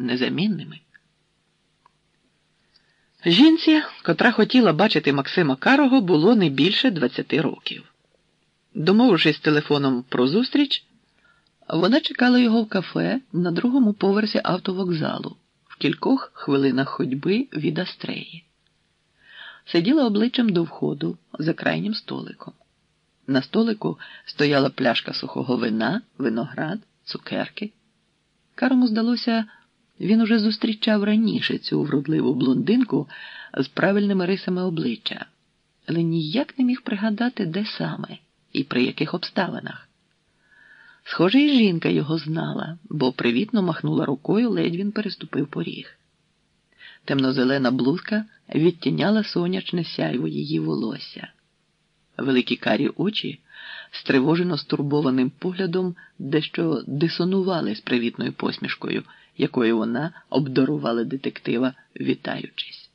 незамінними. Жінці, котра хотіла бачити Максима Карого, було не більше 20 років. Домовившись телефоном про зустріч, вона чекала його в кафе на другому поверсі автовокзалу в кількох хвилинах ходьби від Астреї. Сиділа обличчям до входу за крайнім столиком. На столику стояла пляшка сухого вина, виноград, цукерки. Карому здалося, він уже зустрічав раніше цю вродливу блондинку з правильними рисами обличчя, але ніяк не міг пригадати, де саме і при яких обставинах. Схоже, і жінка його знала, бо привітно махнула рукою, ледь він переступив поріг. Темнозелена блузка відтіняла сонячне сяйво її волосся. Великі карі очі, стривожено стурбованим поглядом, дещо дисонували з привітною посмішкою, якою вона обдарувала детектива, вітаючись.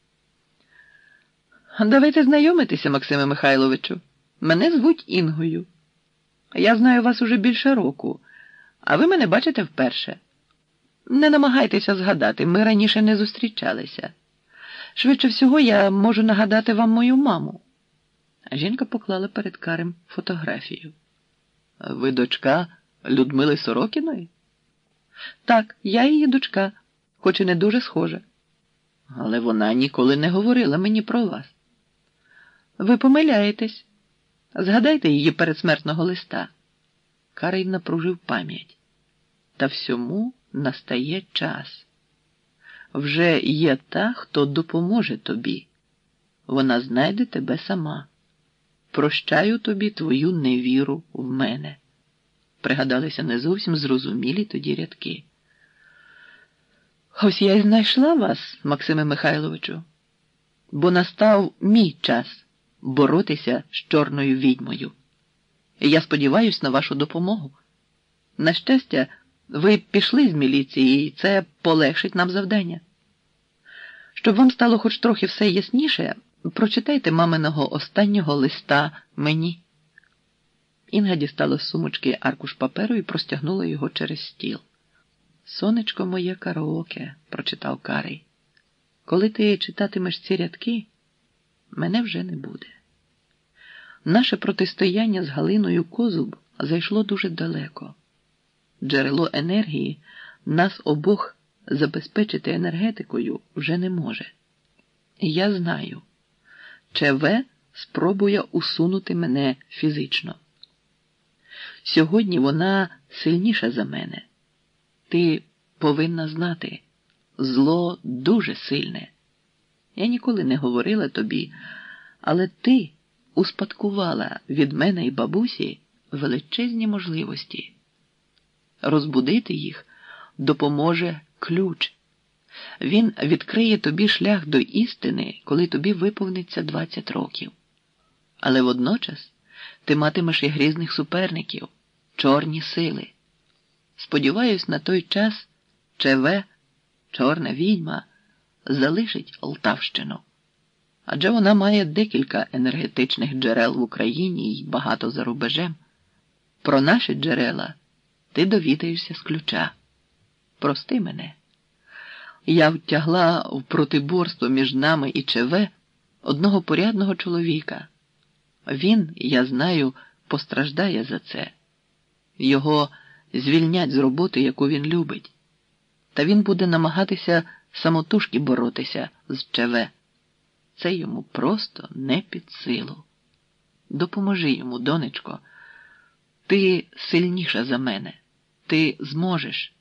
Давайте знайомитися, Максиме Михайловичу. Мене звуть Інгою. Я знаю вас уже більше року, а ви мене бачите вперше. Не намагайтеся згадати, ми раніше не зустрічалися. Швидше всього, я можу нагадати вам мою маму. Жінка поклала перед Карем фотографію. Ви дочка Людмили Сорокіної? Так, я її дочка, хоч і не дуже схожа. Але вона ніколи не говорила мені про вас. Ви помиляєтесь. Згадайте її передсмертного листа. Карий напружив пам'ять. Та всьому настає час. Вже є та, хто допоможе тобі. Вона знайде тебе сама. Прощаю тобі твою невіру в мене. Пригадалися не зовсім зрозумілі тоді рядки. Ось я й знайшла вас, Максиме Михайловичу, бо настав мій час боротися з чорною відьмою. Я сподіваюся на вашу допомогу. На щастя, ви пішли з міліції, і це полегшить нам завдання. Щоб вам стало хоч трохи все ясніше, прочитайте маминого останнього листа мені. Інга дістала з сумочки аркуш паперу і простягнула його через стіл. Сонечко моє караоке, прочитав Карий. Коли ти читатимеш ці рядки, мене вже не буде. Наше протистояння з Галиною Козуб зайшло дуже далеко. Джерело енергії нас обох забезпечити енергетикою вже не може. Я знаю, ЧВ спробує усунути мене фізично. Сьогодні вона сильніша за мене. Ти повинна знати, зло дуже сильне. Я ніколи не говорила тобі, але ти успадкувала від мене і бабусі величезні можливості. Розбудити їх допоможе ключ. Він відкриє тобі шлях до істини, коли тобі виповниться 20 років. Але водночас ти матимеш і грізних суперників, чорні сили. Сподіваюсь, на той час ЧВ, чорна відьма, залишить Полтавщину. Адже вона має декілька енергетичних джерел в Україні і багато за рубежем. Про наші джерела ти довідаєшся з ключа. Прости мене. Я втягла в протиборство між нами і ЧВ одного порядного чоловіка. Він, я знаю, постраждає за це. Його звільнять з роботи, яку він любить. Та він буде намагатися самотужки боротися з ЧВ. Це йому просто не під силу. Допоможи йому, донечко. Ти сильніша за мене. Ти зможеш.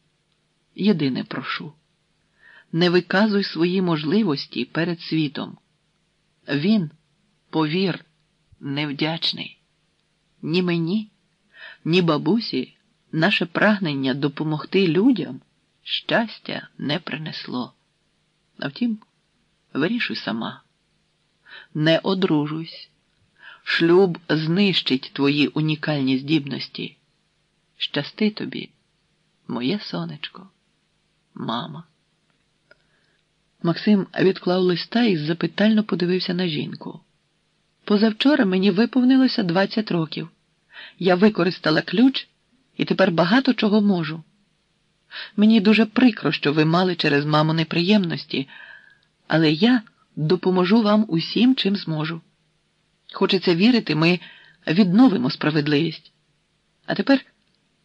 Єдине прошу. Не виказуй свої можливості перед світом. Він, повір, невдячний. Ні мені, ні бабусі наше прагнення допомогти людям щастя не принесло. А втім, вирішуй сама. Не одружуйся. Шлюб знищить твої унікальні здібності. Щасти тобі, моє сонечко, мама. Максим відклав листа і запитально подивився на жінку. Позавчора мені виповнилося 20 років. Я використала ключ і тепер багато чого можу. Мені дуже прикро, що ви мали через маму неприємності, але я допоможу вам усім, чим зможу. Хочеться вірити, ми відновимо справедливість. А тепер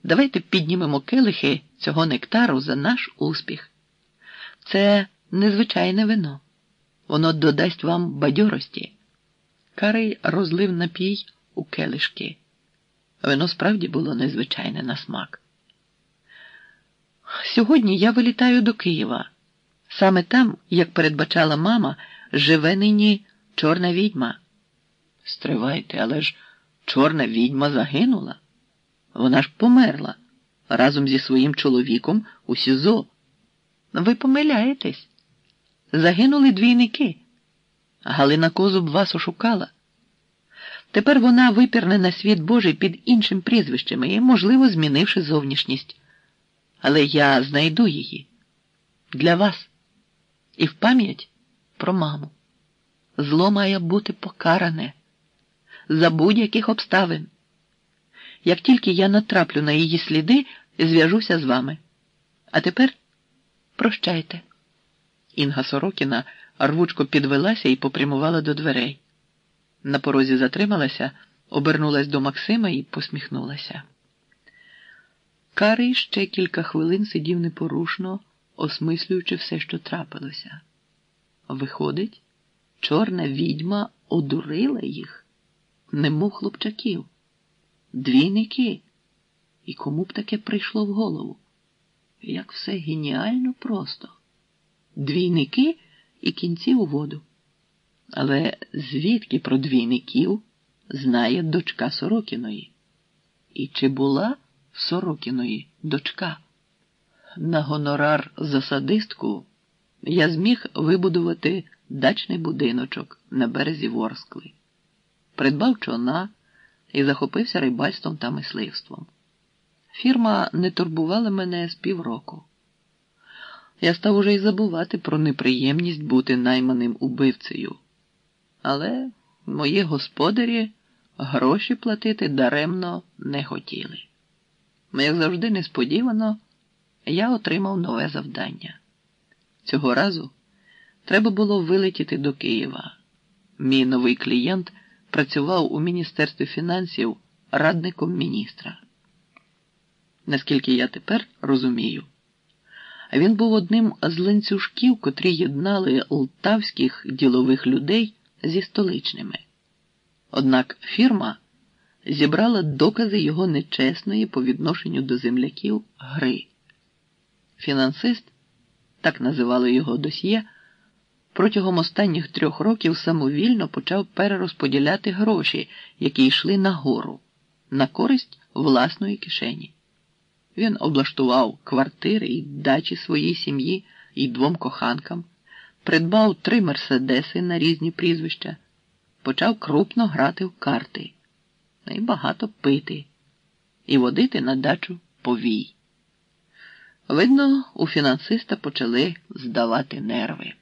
давайте піднімемо келихи цього нектару за наш успіх. Це незвичайне вино. Воно додасть вам бадьорості. Карий розлив напій у келишки. Вино справді було незвичайне на смак. Сьогодні я вилітаю до Києва. Саме там, як передбачала мама, живе нині чорна відьма. Стривайте, але ж чорна відьма загинула. Вона ж померла разом зі своїм чоловіком у СІЗО. Ви помиляєтесь. Загинули двійники. Галина Козуб вас ошукала. Тепер вона випірне на світ Божий під іншим прізвищем і, можливо, змінивши зовнішність. Але я знайду її для вас і в пам'ять про маму. Зло має бути покаране за будь-яких обставин. Як тільки я натраплю на її сліди, зв'яжуся з вами. А тепер прощайте. Інга Сорокіна рвучко підвелася і попрямувала до дверей. На порозі затрималася, обернулась до Максима і посміхнулася. Карий ще кілька хвилин сидів непорушно, осмислюючи все, що трапилося. Виходить, чорна відьма одурила їх, немов хлопчаків, двійники. І кому б таке прийшло в голову? Як все геніально просто. Двійники і кінці у воду. Але звідки про двійників знає дочка Сорокіної? І чи була Сорокіної дочка? На гонорар за садистку я зміг вибудувати дачний будиночок на березі Ворскли, придбав чона і захопився рибальством та мисливством. Фірма не турбувала мене з півроку. Я став уже й забувати про неприємність бути найманим убивцею. Але мої господарі гроші платити даремно не хотіли. Як завжди, несподівано, я отримав нове завдання. Цього разу треба було вилетіти до Києва. Мій новий клієнт працював у Міністерстві фінансів радником міністра. Наскільки я тепер розумію, він був одним з ланцюжків, котрі єднали лтавських ділових людей зі столичними. Однак фірма зібрала докази його нечесної по відношенню до земляків гри. Фінансист, так називали його досьє, протягом останніх трьох років самовільно почав перерозподіляти гроші, які йшли нагору, на користь власної кишені. Він облаштував квартири і дачі своїй сім'ї і двом коханкам, придбав три мерседеси на різні прізвища, почав крупно грати в карти, і багато пити і водити на дачу повій. Видно, у фінансиста почали здавати нерви.